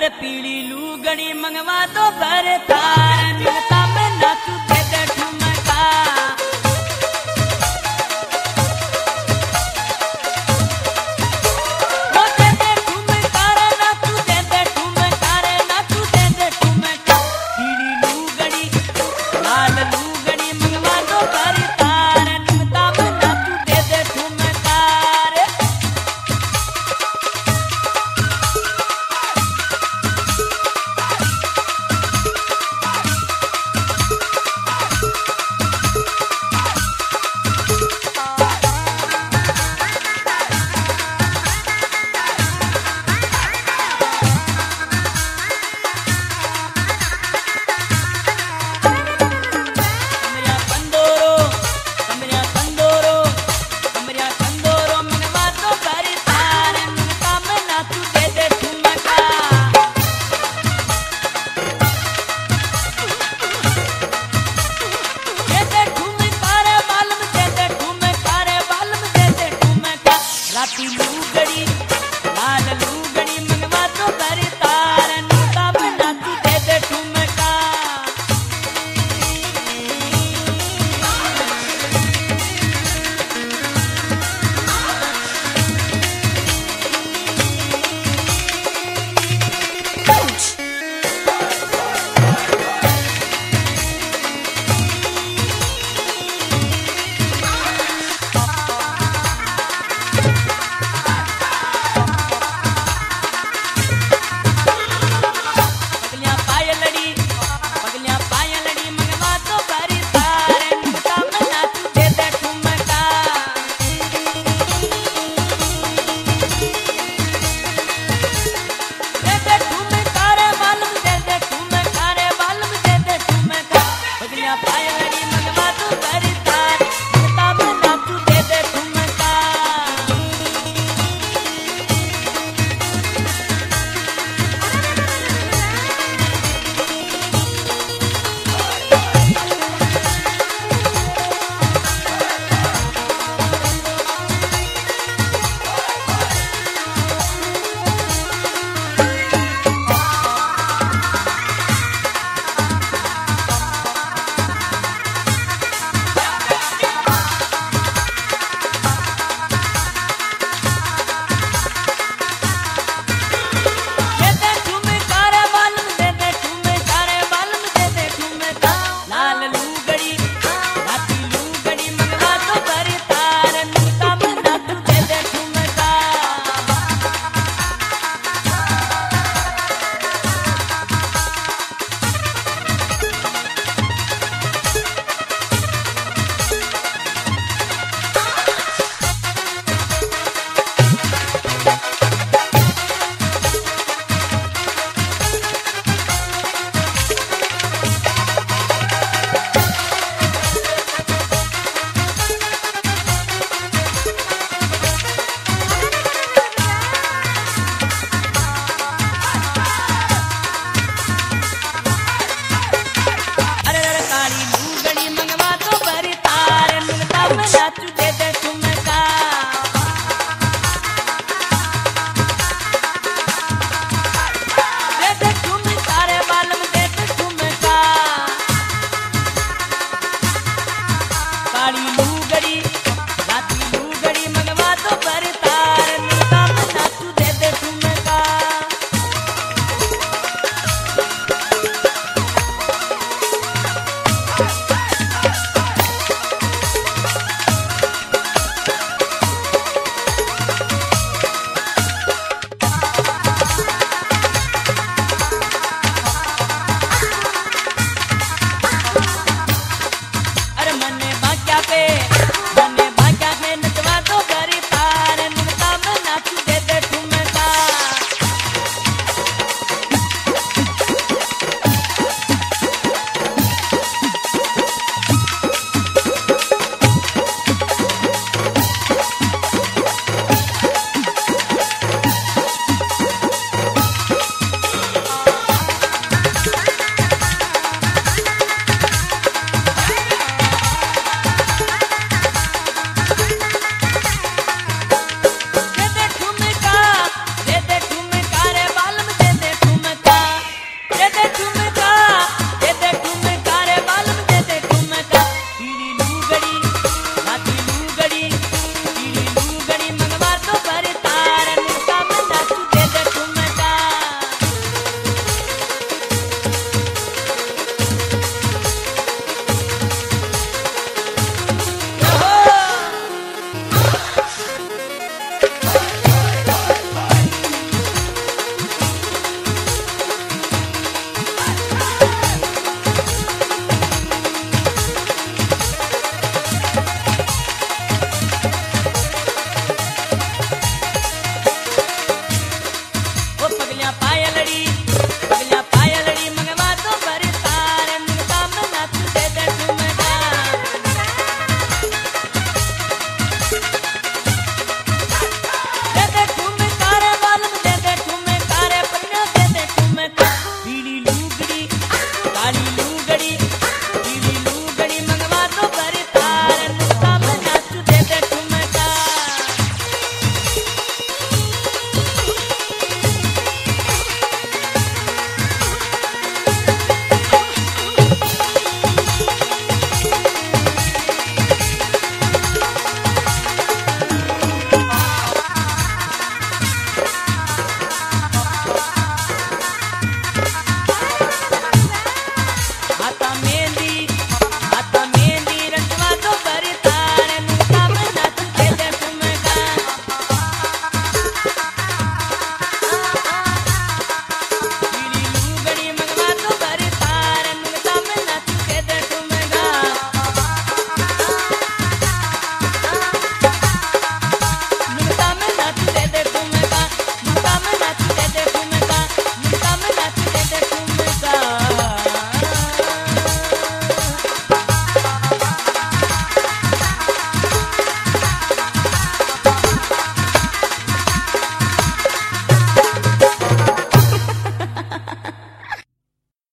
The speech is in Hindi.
अरे पीली लू गणी मंगवा तो दो भरता